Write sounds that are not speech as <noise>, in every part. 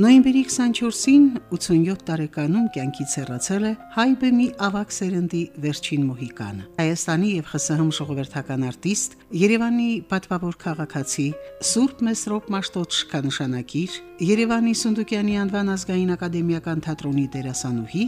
Նոյեմբերի 24-ին 87 տարեկանում կյանքից հեռացել է հայ բեմի ավակ սերնդի վերջին մոհիկանը։ Հայաստանի եւ ԽՍՀՄ ժողովրդական արտիստ, Երևանի պատվավոր քաղաքացի, Սուրբ Մեսրոպ Մաշտոց նշանակիր, Երևանի Սունդուկյանի անվան ազգային ակադեմիական թատրոնի դերասանուհի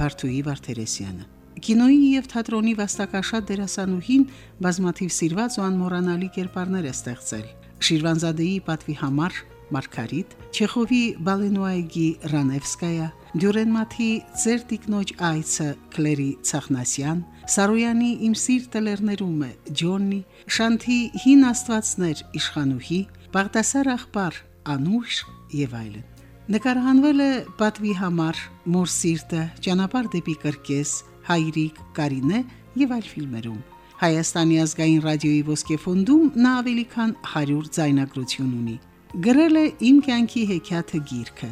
Վարդուհի Վարդերեսյանը։ Կինոյի եւ թատրոնի վաստակաշատ դերասանուհին բազմաթիվ սիրված ու անմոռանալի կերպարներ է ստեղծել։ Շիրվանզադեի պատվի համար Մարգարիտ, Չեխովի Բալենուայգի Ռանևսկայա, Դյուրենմաթի Ձեր տիկնոջ այցը Կլերի Ցախնասյան, Սարոյանի Իմ սիրտը լեռներում է Ջոննի, Շանթի Հին Աստվածներ Իշխանուհի, Բաղդասար աղբար Անուշ եւ այլն։ Նկարահանվել է պատվի համար Մոր սիրտը, Ճանապարհ դեպի կրկես, Հայրիկ, Կարինե եւ այլ ֆիլմերում։ Հայաստանի ազգային ռադիոյի ոսկե ֆոնդում նա ավելի քան 100 ձայնագրություն ունի գրել է Իմ կյանքի հեքիաթը գիրքը,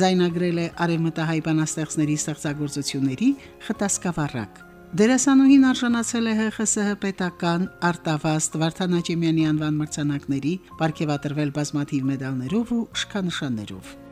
ձայնագրել է արևմտահայ բանաստեղծների ստեղծագործությունների խտասկավառակ։ Դերասանուհին արժանացել է ՀԽՍՀ պետական արտավաստ Վարդանաճեմյանի անվան մրցանակների, ապարգևատրվել բազմաթիվ մեդալներով ու շքանշաններով։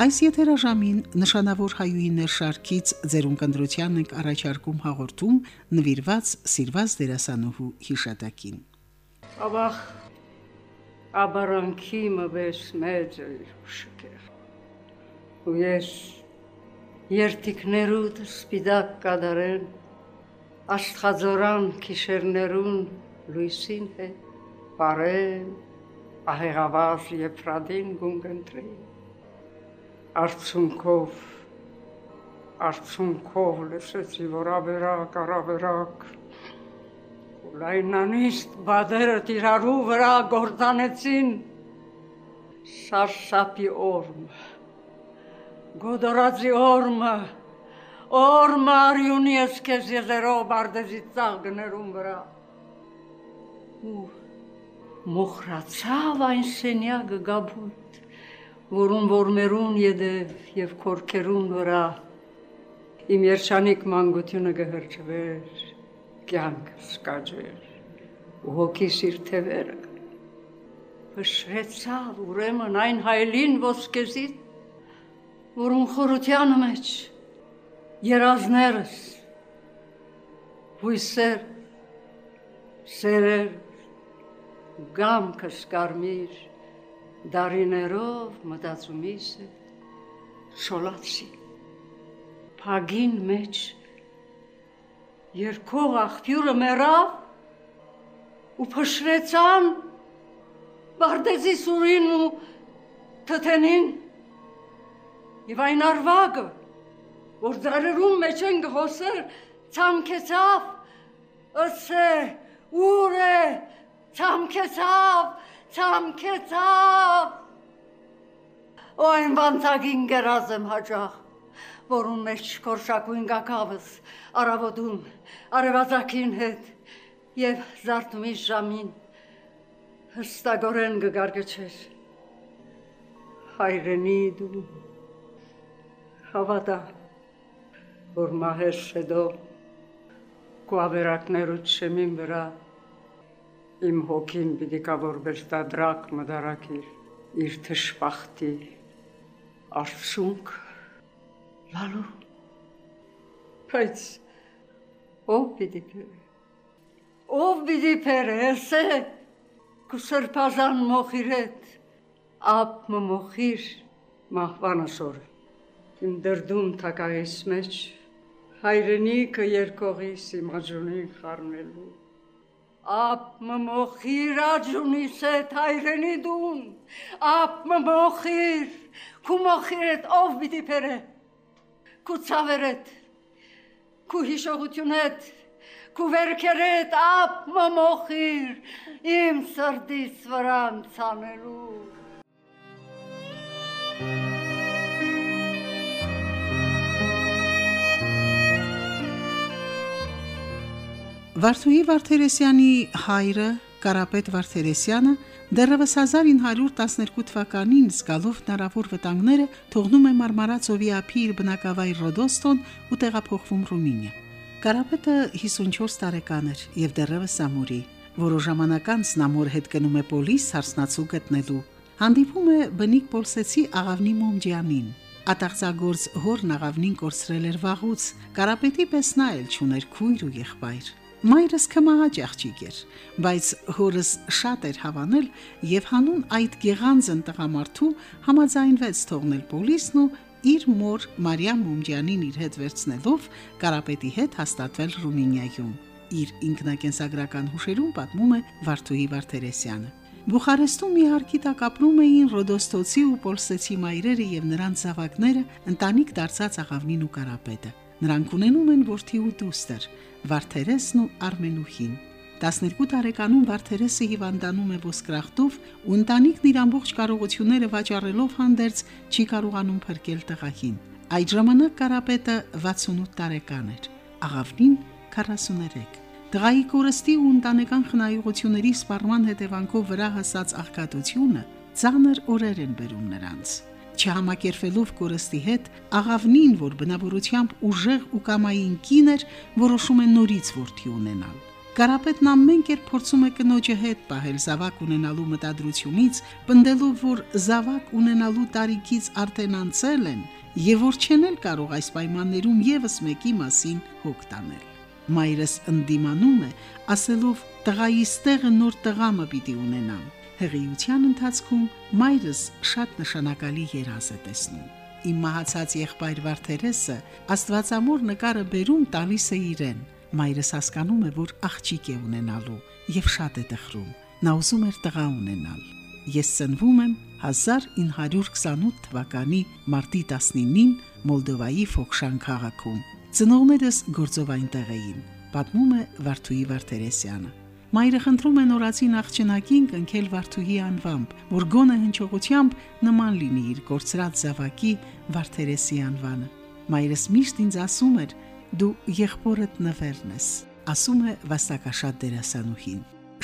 Այս եթերաժամին նշանավոր հայուհիներ շարքից ձերուն կնդրությանն ենք առաջարկում հաղորդում նվիրված սիրված դերասանուհու հիշատակին։ Աբախ աբարանքի մվես մեծ շքեր։ Ու ես երթիկներուտ սպիդակ կադարեն աստղաձորան քիշերներուն լույսին հետ բարեն ահեղավազ եփրադին գունգընտրին արցունքով արցունքով լսեցի որ ավերակ արավերակ լայնանիստ բադերը տիրարու վրա գործանեցին շարշապի օրմ գոդորածի օրմը օրմը արյունի ես քեզ եզերով բարդեզի ծաղ գներում վրա ու մոխրացավ այն սենյակը գաբուն որում որմերուն յեդև եւ քորքերուն վրա իմ երջանիկ մանկությունը գհրճվեր կյանք սկաջեր ու հոգի սիրտևերը փշրեցավ ուրեմն այն հայլին ոսկեզից որուն խորությանը մեջ երազներս հույսեր սերեր գամքս կարմիր դարիներով մտածումիս շոլացի փագին մեջ երկող աղբյուրը մեռավ ու փշրեցան բարդեզի սուրին ու թթենին եւ այն արվագը որ դարերում մեջ են գհոսեր ցամքեցավ ըսե ուր է ցամքեցավ ցամքեցավ ու այն բանտագին գերազեմ հաջախ որուն մեջ կորշակույն գակավս արավոդուն արևածագին հետ եւ զարթումի ժամին հստակորեն գգարգչեր հայրենի դու հավատա որ մահեր շեդո կուավերակներուց շեմին վրա իմ հոգին պիտի կա որ բերտադրակ մդարակիր իր թշպախտի արցունք լալու բայց ով պիտի ով պիտի փերը էսե կուսրպազան մոխիրետ ապ մոխիր մահվանասոր իմ դրդում թակայիս մեջ հայրենիքը երկողիս իմ աջունին խառնելու Ap մմոխիր աջունիս հետ հայրենի դուն, ap մմոխիր, քու մոխիրդ ով պիտի փերը, քու ցավերդ, քու հիշողությունդ, քու վերքերդ ap մմոխիր, իմ սրտիս վրան ցանելու Վարդուհի Վարդերեսյանի հայրը Կարապետ Վարդերեսյանը դեռևս 1912 թվականին զգալով հնարավոր վտանգները թողնում է Մարմարացովի ափի իր բնակավայր Ռոդոստոն ու տեղափոխվում Ռումինիա։ Կարապետը 54 տարեկան էր եւ դեռևս ամուրի, որը ժամանակ անց նա մոր հետ գնում է պոլիս հարսնացու գտնելու։ Հանդիպում է բնիկ Պոլսեցի աղավնի Մոմջյանին, Ատաղծագործ հորն աղավնին կորցրել էր վաղուց, կարապետի պես նա էլ չուներ քույր ու եղբայր։ Մայրս կմահաճ աղջիկ էր, բայց հորս շատ էր հավանել եւ հանուն այդ գեղանձն տղամարդու համաձայնվեց թողնել պոլիսն ու իր մոր Մարիամ Մումջյանին իր հետ վերցնելով Կարապետի հետ հաստատվել Ռումինիայում։ Իր ինքնակենսագրական հուշերում պատմում է Վարդուհի Վարդերեսյանը։ Բուխարեստում մի հարկի տակ ապրում էին Ռոդոստոցի ու Պոլսեցի մայրերը եւ նրանց զավակները, ընտանիք դարձած աղավնին ու Կարապետը։ Նրանք ունենում են որդի ու դուստր, Վարդերեսն ու Արմենուհին։ 12 տարեկանում Վարդերեսը հիվանդանում է ոսկրախտով ու ընտանիքն իր ամբողջ կարողությունները վաճառելով հանդերձ չի կարողանում փրկել տղային։ Այդ ժամանակ Կարապետը 68 տարեկան էր, աղավնին 43։ Տղայի կորստի ու ընտանեկան խնայողությունների սպառման հետևանքով վրա հասած աղքատությունը ծանր օրեր են բերում նրանց չհամակերպելով կորստի հետ, աղավնին, որ բնավորությամբ ուժեղ ու կամային կին էր, որոշում է նորից որդի ունենալ։ Կարապետն ամեն կերպ փորձում է կնոջը հետ պահել զավակ ունենալու մտադրությունից, պնդելով, որ զավակ ունենալու տարիքից արդեն անցել են, եւ որ չեն էլ կարող այս պայմաններում եւս մեկի մասին հոգ տանել։ Մայրս ընդդիմանում է, ասելով՝ «Տղայիս տեղը նոր տղամը պիտի ունենամ»։ Հղիության ընթացքում մայրս շատ նշանակալի երազ է տեսնում։ Իմ մահացած եղբայր Վարդերեսը Աստվածամոր նկարը բերում տալիս է իրեն։ Մայրս հասկանում է, որ աղջիկ է ունենալու եւ շատ է տխրում։ Նա ուզում էր տղա ունենալ։ Ես ծնվում եմ 1928 թվականի մարտի 19-ին Մոլդովայի Ֆոքշան քաղաքում։ Ծնողներս գործով այնտեղ էին։ Պատմում է Վարդուհի Վարդերեսյանը։ Մայրը խնդրում է նորացին աղջնակին կնքել Վարդուհի անվամբ, որ գոնը հնչողությամբ նման լինի իր կորցրած զավակի Վարդերեսի անվանը։ Մայրս միշտ ինձ ասում էր. «Դու եղբորդ նվերն ես», ասում է վաստակաշատ դերասանուհին։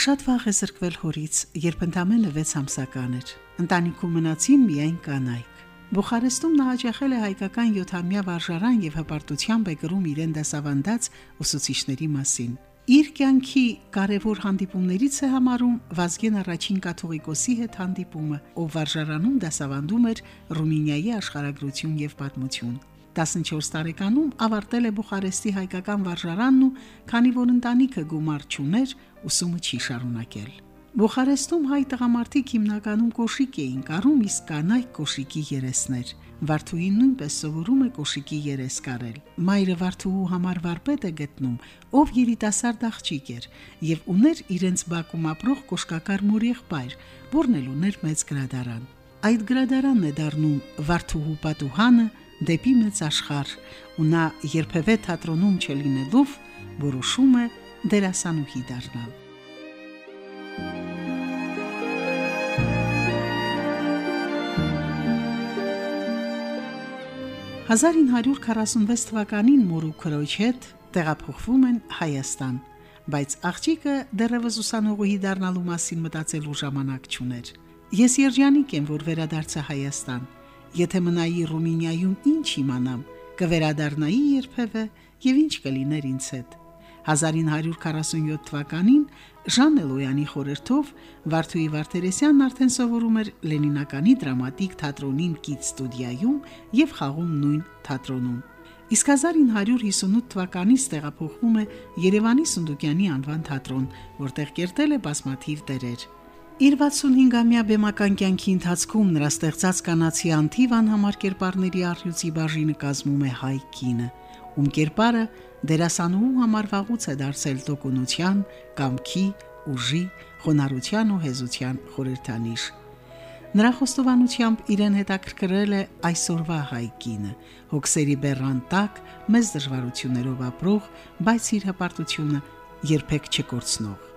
Շատ վաղ է զրկվել հորից, երբ ընդամենը 6 ամսական էր։ Ընտանիքում մնացին միայն կանայք։ Բուխարեստում նա հաջախել է հայկական 7-ամյա վարժարան եւ հպարտությամբ է գրում իրեն դասավանդած ուսուցիչների մասին։ Իր կյանքի կարևոր հանդիպումներից է համարում Վազգեն առաջին կաթողիկոսի հետ հանդիպումը, ով վարժարանում դասավանդում էր Ռումինիայի աշխարհագրություն եւ պատմություն։ 14 տարեկանում ավարտել է Բուխարեստի հայկական վարժարանն ու քանի որ ընտանիքը գումար չուներ, ուսումը չի շարունակել։ Բուխարեստում հայ տղամարդիկ հիմնականում կոշիկ էին կարում, իսկ կանայք կոշիկի երեսներ։ Վարդուհին նույնպես սովորում է կոշիկի երես կարել։ Մայրը Վարդուհու համար վարպետ է գտնում, ով երիտասարդ աղջիկ էր եւ ուներ իրենց բակում ապրող կոշկակար մոր եղբայր, որն էլ ուներ մեծ գրադարան։ Այդ գրադարանն է դառնում Վարդուհու պատուհանը դեպի մեծ աշխարհ, ու նա երբևէ թատրոնում չլինելով որոշում է դերասանուհի դառնալ։ 1946 թվականին մորու քրոջ հետ տեղափոխվում են Հայաստան, բայց աղջիկը դեռևս ուսանողուհի դառնալու մասին մտածելու ժամանակ չուներ։ Ես երջանիկ եմ, որ վերադարձա Հայաստան։ Եթե մնայի Ռումինիայում, ինչ իմանամ, կվերադառնայի երբևէ եւ ինչ կլիներ ինձ հետ։ 1947 թվականին Ժան Էլոյանի խորհրդով Վարդուհի Վարդերեսյանն արդեն սովորում էր Լենինականի դրամատիկ թատրոնին կից ստուդիայում եւ խաղում նույն թատրոնում։ Իսկ 1958 թվականից տեղափոխվում է Երևանի Սունդուկյանի անվան թատրոն, որտեղ կերտել է բազմաթիվ դերեր։ Իր 65-ամյա բեմական կյանքի ընթացքում նրա ստեղծած կանացի անթիվ անհամար կերպարների առյուծի բաժինը կազմում է հայ կինը, ում կերպարը դերասանուհու համար վաղուց է դարձել տոկունության, կամքի ուժի, խոնարհության ու հեզության խորհրդանիշ։ Նրա խոստովանությամբ իրեն հետաքրքրել է այսօրվա հայկինը, հոգսերի բեռան տակ, մեծ դժվարություններով ապրող, բայց իր հպարտությունը երբեք չկորցնող։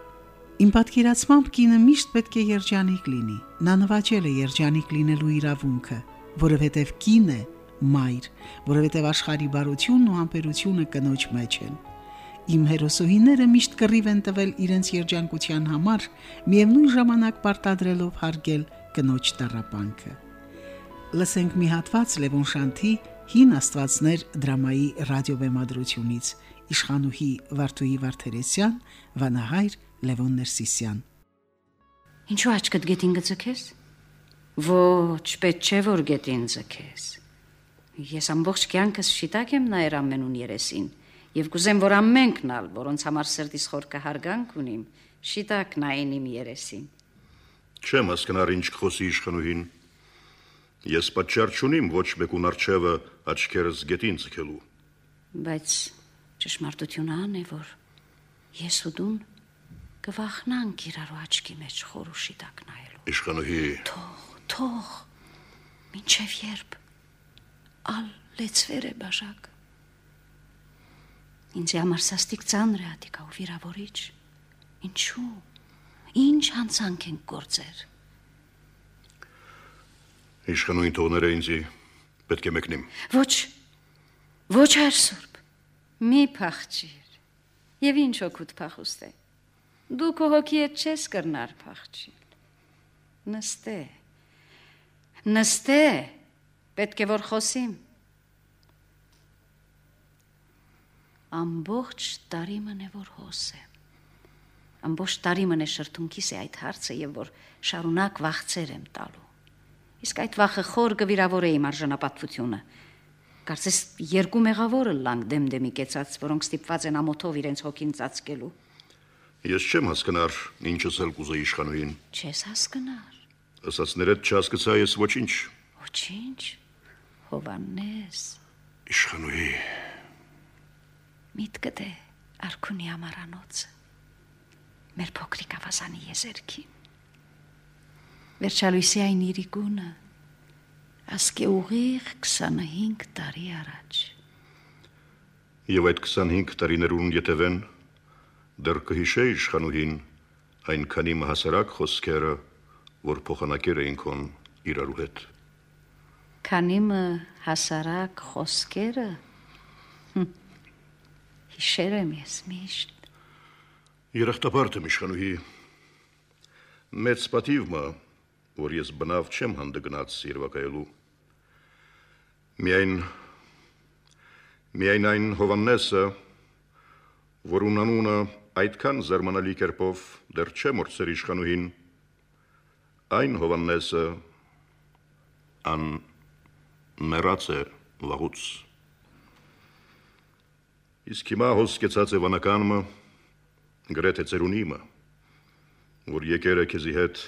Իմ պատկերացմամբ կինը միշտ պետք է երջանիկ լինի։ Նա նվաճել է երջանիկ լինելու իրավունքը, որովհետև կին է մայր, որովհետև աշխարհի բարությունն ու ամպերությունը կնոջ մեջ են։ Իմ հերոսուհիները միշտ կռիվ են տվել իրենց երջանկության համար, միևնույն ժամանակ պարտադրելով հարգել կնոջ տարապանքը։ Լսենք մի հատված Լևոն Շանթի հին աստվածներ դրամայի ռադիոբեմադրությունից իշխանուհի Վարդուհի Վարդերեսյան, վանահայր Լևոն Ներսիսյան։ Ինչու աչքդ գետին գծքես։ Ոչ, պետք չէ որ գետին ձգես։ Ես ամբողջ կյանքս շիտակ եմ նայր ամենուն երեսին եւ կուզեմ որ ամենքն ալ, որոնց համար սրտիս խորքը հարգանք ունիմ, շիտակ նային իմ երեսին։ Չեմ հասկանար ինչ խոսի իշխանուհին։ Ես պատճառ չունիմ ոչ մեկուն արջևը աչքերս գետին ցկելու։ Բայց ճշմարտությունը ան է որ ես ու դուն կվախնանք իրարու աչքի մեջ խորուշի տակ նայելու։ Իշխանուհի։ Թող, թող։ Մինչև երբ ալ լեցվեր է բաժակ։ Ինձ համար սաստիկ ծանր է ատիկա ու վիրավորիչ։ Ինչու։ Ինչ հանցանք են գործեր։ Իշխանույն թողները ինձի պետք է մեկնիմ։ Ոչ։ Ոչ արսուրբ։ Մի փախչիր։ Եվ ինչ օգուտ փախուստ է։ Դու քո հոգի հետ չես կրնար փախչիլ։ Նստե։ Նստե։ Պետք է որ խոսիմ։ Ամբողջ տարի մնե որ հոսեմ։ Ամբողջ տարի մնե շրթունքիս է այդ հարցը եւ որ շարունակ վախցեր եմ տալու։ Իսկ այդ վախը խոր գվիրավորե իմ արժանապատվությունը։ Կարծես երկու մեղավորը լանգ դեմդեմի կեցած, որոնք ստիպված են ամոթով իրենց հոգին ծածկելու։ Ես չեմ հասկանար ինչս էլ կուզեի իշխանուին։ Չես հասկանար։ Ասացներդ չհասկացա ես ոչինչ։ Ոչինչ։ Հովանես։ Իշխանուհի։ Միտքդ է արքունի ամարանոցը։ Մեր փոքրիկ ավազանի եզերքին։ Վերջալույսի այն իրիկունը ասկե ուղիղ 25 տարի առաջ։ Եվ այդ 25 տարիներուն յետևեն դեռ կհիշեի իշխանուհին այնքանի մահասարակ խոսքերը, որ փոխանակեր էին քոն իրարու հետ։ Քանի մը հասարակ խոսքերը հիշեր եմ ես միշտ։ Երախտապարտ եմ իշխանուհի։ Մեծ պատիվ մա, որ ես բնավ չեմ հանդգնած երվակայելու։ Միայն միայն այն Հովաննեսը, որուն անունը այդքան զարմանալի կերպով դեռ չեմ ուրցեր իշխանուհին, այն Հովաննեսը ան մեռած է վաղուց։ Իսկ հիմա հոսկեցած է վանականումը գրեթե ծերունիմը, որ եկել է քեզի հետ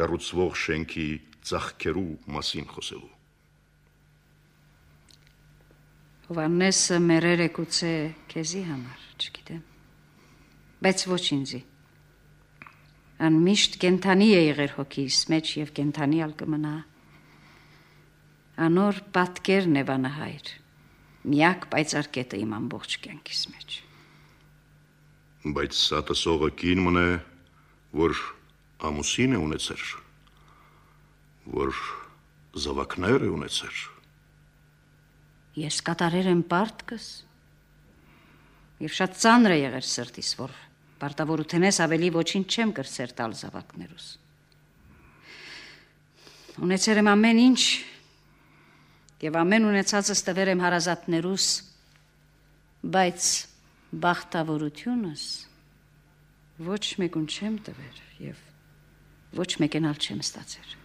կառուցվող շենքի ծաղկերու մասին խոսելու։ Հովանեսը մերեր է գուցե քեզի համար, չգիտեմ։ Բայց ոչ ինձի։ Անմիշտ կենթանի է եղեր հոգիս մեջ եւ կենթանի ալ կմնա։ Անոր պատկերն է վանահայր։ Միակ պայծառ կետը իմ ամբողջ կյանքիս մեջ։ Բայց սա տսողը կին մնե, որ ամուսին է ունեցեր, որ զավակներ է ունեցեր։ Ես կատարեր եմ պարտքս։ Եվ շատ ծանր է եղեր սրտիս, որ պարտավորութենես ավելի ոչինչ չեմ կրսեր տալ զավակներուս։ Ունեցել եմ ամեն ինչ, եւ ամեն ունեցածս տվեր եմ հարազատներուս, բայց բախտավորությունս ոչ մեկուն չեմ տվեր եւ ոչ մեկենալ չեմ ստացեր։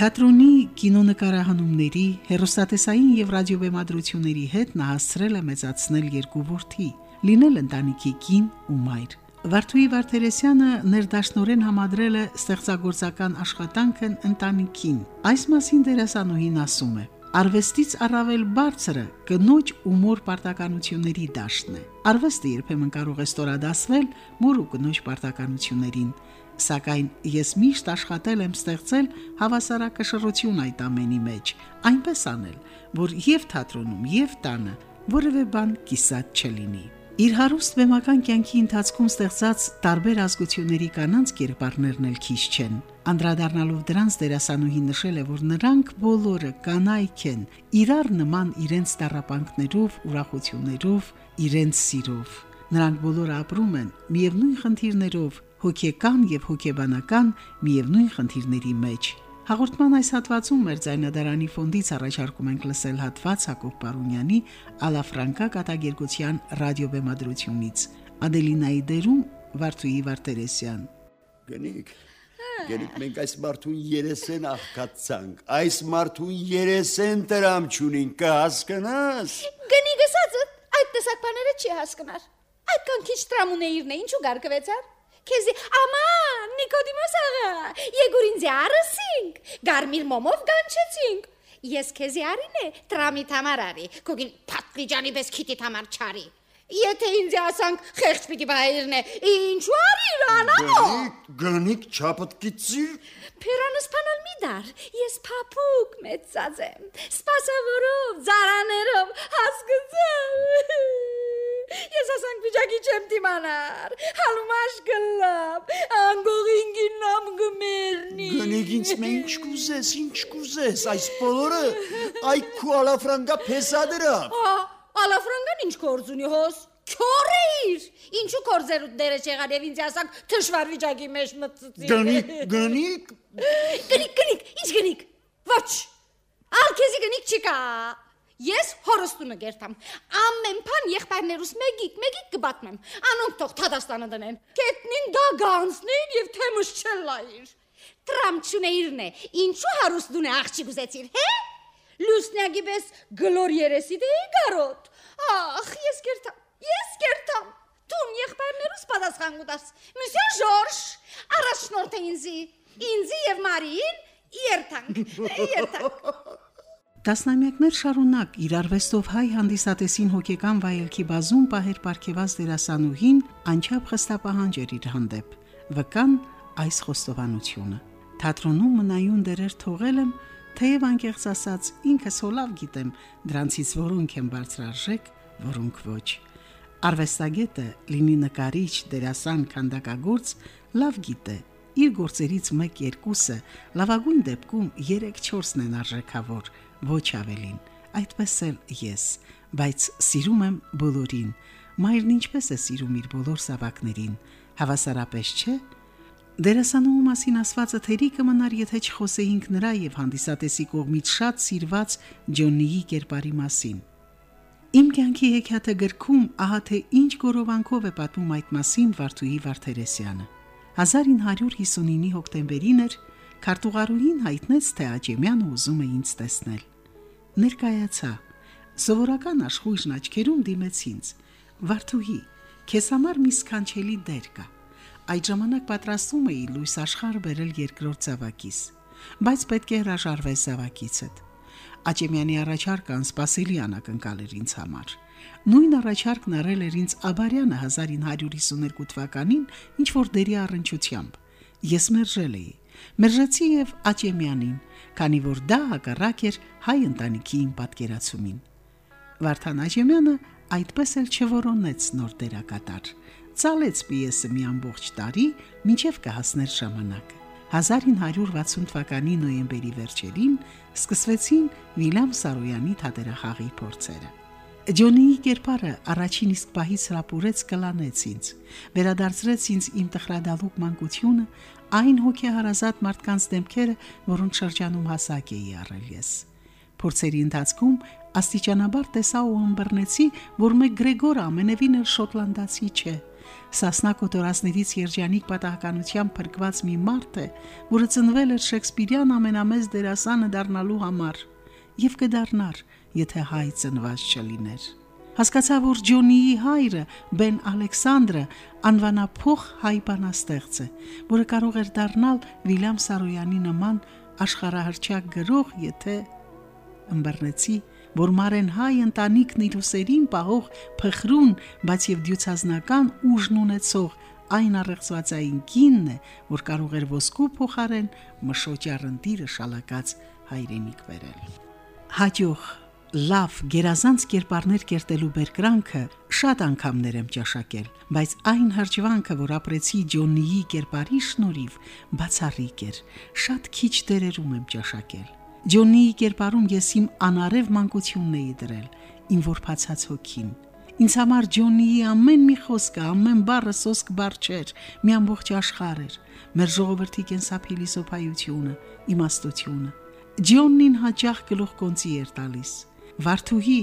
Թատրոնի կինոնկարահանումների, հերոստատեսային եւ ռադիոբեմադրությունների հետ նա հասցրել է մեծացնել երկու որդի, լինել ընտանիքի կին ու մայր, Վարդուհի Վարդերեսյանը ներդաշնորեն համադրել է ստեղծագործական աշխատանքն ընտանիքին։ Այս մասին դերասանուհին ասում է. Արվեստից առավել բարձրը կնոջ ու մոր պարտականությունների դաշտն է։ Արվեստը երբեմն կարող է ստորադասվել մոր ու կնոջ պարտականություններին, սակայն ես միշտ աշխատել եմ ստեղծել հավասարակշռություն այդ ամենի մեջ, այնպես անել, որ եւ թատրոնում, եւ տանը որևէ բան կիսատ չլինի։ Իր հարուստ վեմական կյանքի ընթացքում ստեղծած տարբեր ազգությունների կանանց կերպարներն էլ քիչ չեն։ Անդրադառնալով դրանց դերասանուհին նշել է, որ նրանք բոլորը կանայք են, իրար նման իրենց տարապանքներով, ուրախություններով, իրենց սիրով։ Նրանք բոլորը ապրում են միևնույն խնդիրներով, հոգեկան եւ հոգեբանական միևնույն խնդիրների մեջ։ Հաղորդման այս հատվածում մեր ձայնադարանի ֆոնդից առաջարկում ենք լսել հատված Հակոբ Պարունյանի Ալաֆրանկա կատակերգության ռադիոբեմադրությունից։ Ադելինայի դերում Վարդուհի Վարդերեսյան։ Գնիկ Գնիկ մենք այս մարդուն երեսեն աղքացանք։ Այս մարդուն երեսեն տրամ ճունին կհասկանաս։ Գնիկ ասածը այդ տեսակ բաները չի հասկանար։ Այդքան քիչ տրամունեիրն է, ինչու գարկվեցար։ Քեզի աման Նիկոդիմոս աղա, եգուր ինձ արսինք, գարմիր մոմով գանչեցինք։ Ես քեզի արին է, տրամի համար արի, կոգին փատլիջանի պես քիտի համար չարի։ Եթե ինձ ասանք խեղճ պիտի բայրն է, ինչու արի րանանո։ Գնիկ չապտ կիցիր։ Փերանս փանալ մի դար, ես փափուկ մեծած եմ, սպասավորով, զարաներով, հասկացա։ Ես ասանք վիճակի չեմ դիմանար։ Հալումաշ գլավ, անգողին գինամ գմերնի։ Գնիկ ինձ մե ինչ կուզես, ինչ կուզես, այս բոլորը այ քու ալաֆրանգա փեսադրա։ Ալաֆրանգան ինչ կորձ ունի հոս։ Քորեիր։ Ինչու կորձերուտ դերը չեղար եւ ինձ ասանք թշվար վիճակի մեջ մտցի։ Գնիկ, գնիկ։ Գնիկ, գնիկ, ինչ գնիկ։ Ոչ։ Ալքեզի գնիկ չկա։ Ես հորստունը գերտամ։ Ամեն բան եղբայրներուս մեկիկ, մեկիկ կբատմեմ։ Անոնք թող թադաստանը դնեն։ Կետնին դա գանցնին եւ թեմս չլայր։ Տրամչունեիրն է։ Ինչու հարուստ դունե աղջի գուզեցիր, հե? Լուսնյագի պես գլոր երեսի դե գարոտ։ Ախ, ես գերտամ։ Ես գերտամ։ Տուն եղբայրներուս պատասխան կտաս։ Մսյո Ժորժ, առաջնորդ է ինձի։ Ինձի եւ Մարիին երթանք։ Երթանք։ <laughs> Տասնամյակներ շարունակ իր արվեստով հայ հանդիսատեսին հոգեկան վայելքի բազում պահեր ապարքեված դերասանուհին անչափ խստապահանջ էր իր հանդեպ։ Վկան այս խոստովանությունը։ Թատրոնում մնայուն դերեր թողել եմ, թեև անկեղծ ասած ինքս հոլավ գիտեմ դրանցից որոնք են բարձրարժեք, որոնք ոչ։ Արվեստագետը, լինի նկարիչ, դերասան, քանդակագործ, լավ գիտե, իր գործերից 1-2-ը լավագույն դեպքում 3-4-ն են արժեքավոր, ոչ ավելին։ Այդպես էլ ես, բայց սիրում եմ բոլորին։ Մայրն ինչպես է սիրում իր բոլոր զավակներին, հավասարապես չէ։ Դերասանուհու մասին ասվածը թերի կմնար, եթե չխոսեինք նրա եւ հանդիսատեսի կողմից շատ սիրված Ջոննիի կերպարի մասին։ Իմ կյանքի հեքիաթը գրքում ահա թե ինչ գորովանքով է պատմում այդ մասին Վարդուհի Վարդերեսյանը։ 1959-ի հոկտեմբերին էր քարտուղարուհին հայտնեց, թե Աճեմյանը ուզում է ինձ տեսնել։ Ներկայացա։ Սովորական աշխույժն աչքերում դիմեց ինձ. Վարդուհի, քեզ համար մի սքանչելի դեր կա։ Այդ ժամանակ պատրաստում էի լույս աշխարհ բերել երկրորդ զավակիս, բայց պետք է հրաժարվես զավակիցդ։ Աճեմյանի առաջարկը անսպասելի անակնկալ էր ինձ համար։ Նույն առաջարկն արել էր ինձ Աբարյանը 1952 թվականին ինչ որ դերի առընչությամբ։ Ես մերժել էի։ Մերժեցի եւ Աճեմյանին, քանի որ դա հակառակ էր հայ ընտանիքի պատկերացումին։ Վարդան Աճեմյանը այդպես էլ չորոնեց նոր դերակատար։ Ցալեց պիեսը մի ամբողջ տարի, մինչև կհասներ ժամանակը։ 1960 թվականի նոյեմբերի վերջերին սկսվեցին Վիլյամ Սարոյանի թատերախաղի փորձերը։ Ջոնիի կերպարը առաջին իսկ պահից հրապուրեց կլանեց ինձ, վերադարձրեց ինձ իմ տխրադալուկ մանկությունը, այն հոգեհարազատ մարդկանց դեմքերը, որոնց շրջանում հասակ էի առել ես։ Փորձերի ընթացքում աստիճանաբար տեսա ու ըմբռնեցի, որ մեկ Գրեգորը ամենևին էլ շոտլանդացի չէ։ Սասնա կոտորածներից երջանիկ պատահականությամբ փրկված մի մարդ է, որը ծնվել էր Շեքսպիրյան ամենամեծ դերասանը դառնալու համար եւ կդառնար, եթե հայ ծնված չլիներ։ Հասկացա, որ Ջոնիի հայրը Բեն Ալեքսանդրը անվանափոխ հայ բանաստեղծ է, որը կարող էր դառնալ Վիլյամ Սարոյանի նման աշխարհահռչակ գրող, եթե ըմբռնեցի, որ Մարեն հայ ընտանիքն իր ուսերին պահող փխրուն, բայց եւ դյուցազնական ուժն ունեցող այն առեղծվածային կինն է, որ կարող էր ոսկու փոխարեն մշոճարնդիրը շալակած հայրենիք վերել։ Հաջող լավ գերազանց կերպարներ կերտելու բերկրանքը շատ անգամներ եմ ճաշակել, բայց այն հրճվանքը, որ ապրեցի Ջոննիի կերպարի շնորհիվ, բացառիկ էր։ Շատ քիչ դերերում եմ ճաշակել։ Ջոննիի կերպարում ես իմ անարև մանկությունն էի դրել, իմ որփացած հոգին։ Ինձ համար Ջոննիի ամեն մի խոսքը, ամեն բառը սոսկ բառ չէր, մի ամբողջ աշխարհ էր։ Մեր ժողովրդի կենսափիլիսոփայությունը, իմաստությունը։ Ջոննին հաճախ գլուխկոնցի էր տալիս։ Վարդուհի,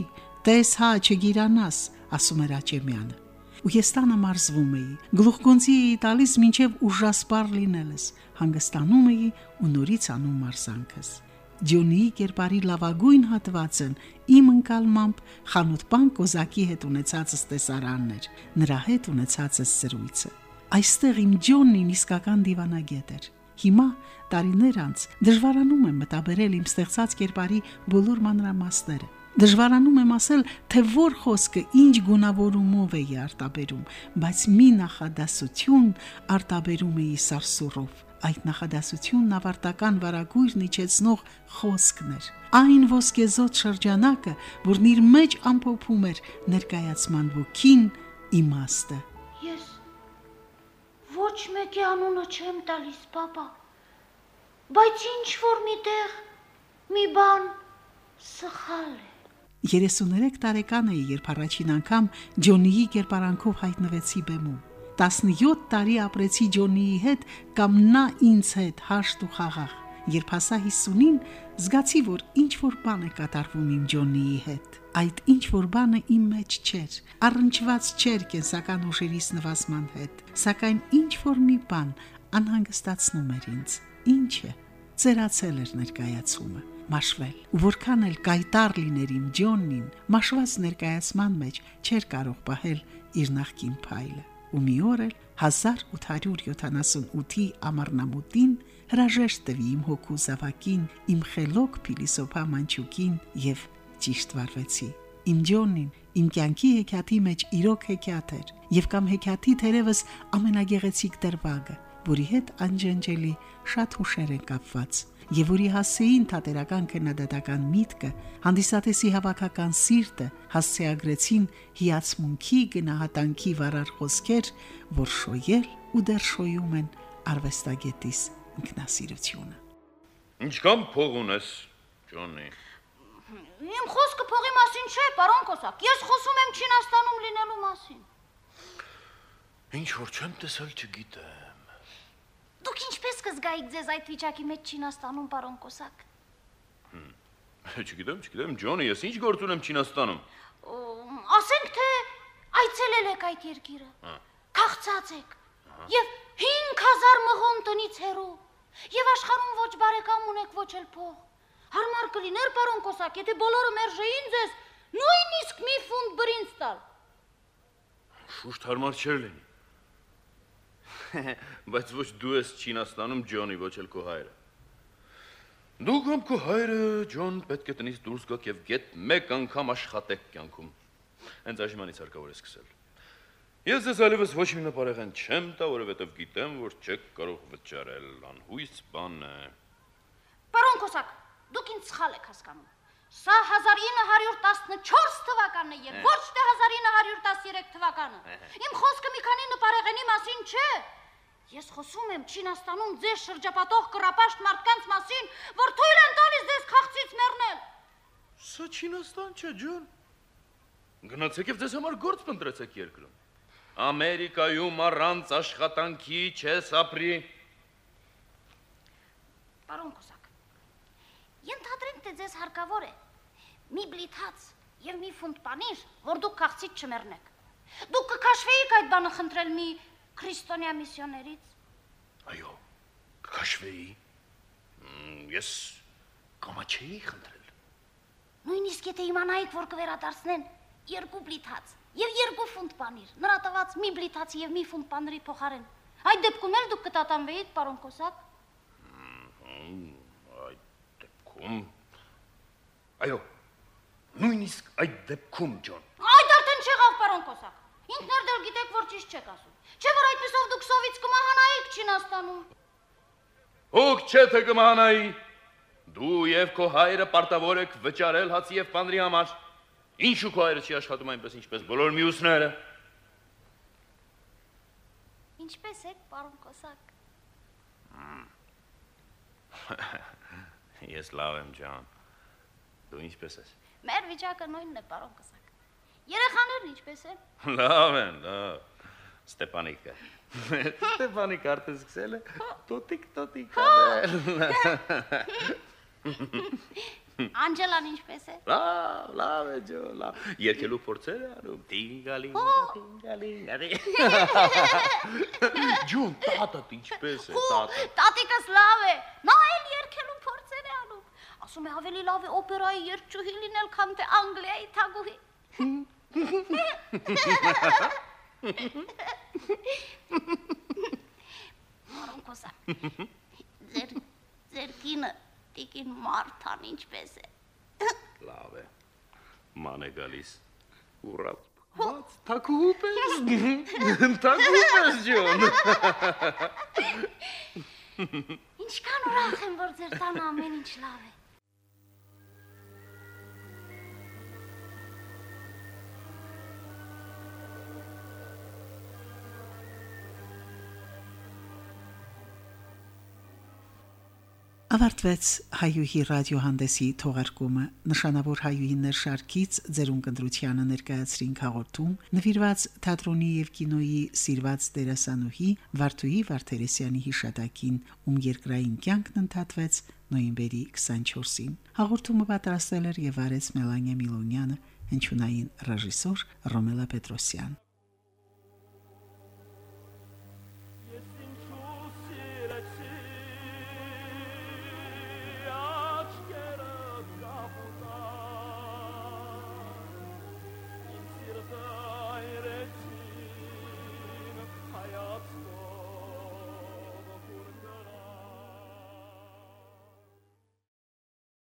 տես հա չգիրանաս, ասում էր Աչեմյանը։ Ու ես տանը մարզվում էի։ Գլուխկոնցի էի տալիս մինչև ուժասպար լինելս, հանգստանում էի ու նորից անում մարզանքս։ Ջոնիի կերպարի լավագույն հատվածն իմ ընկալմամբ խանութբան կոզակի հետ ունեցածս տեսարանն էր, նրա հետ ունեցածս սրույցը։ Այստեղ իմ Ջոնին իսկական դիվանագետ էր։ Հիմա տարիներ անց դժվարանում եմ մտաբերել իմ ստեղծած կերպարի բոլոր մանրամասները։ Դժվարանում եմ ասել, թե որ խոսքը ինչ գունավորումով է արտաբերում, բայց մի նախադասություն արտաբերում էի սարսուրով այդ նախադասությունն ավարտական վարագույրն իջեցնող խոսքն էր։ Այն ոսկեզոտ շրջանակը, որն իր մեջ ամփոփում էր ներկայացման ոգին, իմաստը։ Ես ոչ մեկի անունը չեմ տալիս, papa, բայց ինչ որ միտեղ մի բան սխալ է։ 33 տարեկան էի, երբ առաջին անգամ Ջոնիի կերպարանքով հայտնվեցի բեմում։ 17 տարի ապրեցի Ջոնիի հետ կամ նա ինձ հետ հաշտ ու խաղաղ։ Երբ հասա 50-ին, զգացի, որ ինչ որ բան է կատարվում իմ Ջոնիի հետ։ Այդ ինչ որ բանը իմ մեջ չէր, առնչված չէր կենսական ուժերիս նվազման հետ, սակայն ինչ որ մի բան անհանգստացնում էր ինձ։ Ինչը ծերացել էր ներկայացումը մաշվել։ որքան էլ կայտար լիներ իմ Ջոննին, մաշված ներկայացման մեջ չէր կարող պահել իր նախկին փայլը ու մի օր էլ 1878-ի ամառնամուտին հրաժեշտ տվի իմ հոգու զավակին, իմ խելոք փիլիսոփա մանչուկին եւ ճիշտ վարվեցի։ Իմ Ջոնին իմ կյանքի հեքիաթի մեջ իրոք հեքիաթ էր եւ կամ հեքիաթի թերևս ամենագեղեցիկ դրվագը, որի հետ անջնջելի շատ հուշեր են կապված եւ որի հասեին թատերական քննադատական միտքը, հանդիսատեսի հավաքական սիրտը հասցեագրեցին հիացմունքի գնահատանքի վարար խոսքեր, որ շոյել ու դեռ շոյում են արվեստագետիս ինքնասիրությունը։ Ինչքան փող ունես, Ջոնի։ Իմ խոսքը փողի մասին չէ, պարոն Կոսակ։ Ես խոսում եմ Չինաստանում լինելու մասին։ Ինչ որ չեմ տեսել, չգիտեմ։ կզգայիք ձեզ այդ վիճակի մեջ Չինաստանում, պարոն Կոսակ։ Չգիտեմ, չգիտեմ, Ջոնի, ես ինչ գործ ունեմ Չինաստանում։ Ասենք թե այցելել եք այդ երկիրը։ Քաղցած եք։ Եվ 5000 մղոն տնից հեռու։ Եվ աշխարհում ոչ բարեկամ ունեք, ոչ էլ փող։ Հարմար կլիներ, պարոն Կոսակ, եթե բոլորը մերժեին ձեզ, նույնիսկ մի ֆունտ բրինձ տալ։ Շուշտ հարմար չէր լինի։ <laughs> Բայց ոչ դու ես Չինաստանում Ջոնի, ոչ էլ քո հայրը։ Դու կամ քո հայրը Ջոն պետք է տնից դուրս գաք եւ գետ մեկ անգամ աշխատեք կյանքում։ Հենց այժմանից հարկավոր է սկսել։ Ես ձեզ այլևս ոչ մի նպարեղեն չեմ տա, որովհետև գիտեմ, որ չեք կարող վճարել, անհույս բան է։ Պարոն Կոսակ, դուք ինձ սխալ եք հասկանում։ Սա 1914 թվականն է եւ ոչ թե 1913 թվականը։ Իմ խոսքը մի քանի նպարեղենի մասին չէ։ Ես խոսում եմ Չինաստանում ձեզ շրջապատող կռապաշտ մարդկանց մասին, որ թույլ են տալիս ձեզ քաղցից մեռնել։ Սա Չինաստան չէ, ջան։ Գնացեք եւ ձեզ համար գործ փնտրեցեք երկրում։ Ամերիկայում առանց աշխատանքի չես ապրի։ Պարոն Կոսակ, ենթադրենք թե ձեզ հարկավոր է մի բլիթած եւ մի ֆունտ պանիր, որ դուք քաղցից չմեռնեք։ Դուք կքաշվեիք այդ բանը խնդրել մի քրիստոնյա միսիոներից։ Այո, կքաշվեի։ Ես կամա չէի խնդրել։ Նույնիսկ եթե իմանայիք, որ կվերադարձնեն, երկու բլիթած եւ երկու ֆունտ պանիր։ Նրա տված մի բլիթացի եւ մի ֆունտ պանիրի փոխարեն։ Այդ դեպքում էլ դուք կտատանվեիք, պարոն Կոսակ։ Այդ դեպքում Այո, նույնիսկ այդ դեպքում, ջոն։ Այդ արդեն չեղավ, պարոն Կոսակ։ Ինքներ դեռ գիտեք, որ ճիշտ չեք ասում։ Չէ՞ որ այդպեսով դուք սովից կմահանայիք Չինաստանում։ Հոգ չէ թե կմահանայի։ Դու եւ քո հայրը պարտավոր եք վճարել հացի եւ պանրի համար։ Ինչու քո հայրը չի աշխատում այնպես ինչպես բոլոր մյուսները։ Ինչպես եք, պարոն Կոսակ։ <laughs> Ես լավ եմ, ջան։ Դու ինչպես ես։ Մեր վիճակը նույնն է, պարոն Կոսակ։ Երեխաներն ինչպես են։ Լավ են, լավ։ Ստեփանիկը։ Ստեփանիկ արդեն սկսել է տոտիկ տոտիկ անել։ Անջելան ինչպես է։ Լավ, լավ է ջո, լավ։ Երկելու փորձեր է անում։ Տինգալի, տինգալի։ <laughs> Ջուն, տատը ինչպես է, տատը։ Տատիկս լավ է։ Նա էլ երկելու փորձեր է անում։ Ասում է ավելի լավ է օպերայի երգչուհի լինել, քան թե Անգլիայի թագուհի։ Մարոն կոսա։ Ձեր ձեր կինը տիկին Մարթան ինչպես է։ Լավ է։ Ման է գալիս։ Ուռած։ Ված թակուպես։ Թակուպես ջոն։ Ինչքան ուրախ եմ, որ ձեր տանը ամեն ինչ լավ է։ Ավարտվեց հայուհի ռադիոհանդեսի թողարկումը նշանավոր հայուհիներ շարքից ձերուն կնդրությանը ներկայացրին հաղորդում նվիրված թատրոնի եւ կինոյի սիրված դերասանուհի Վարդուհի Վարդերեսյանի հիշատակին ում երկրային կյանքն ընդհատվեց նոյեմբերի 24-ին հաղորդումը պատրաստել էր եւ արեց Մելանիա Միլոնյանը հնչյունային ռեժիսոր Ռոմելա Պետրոսյան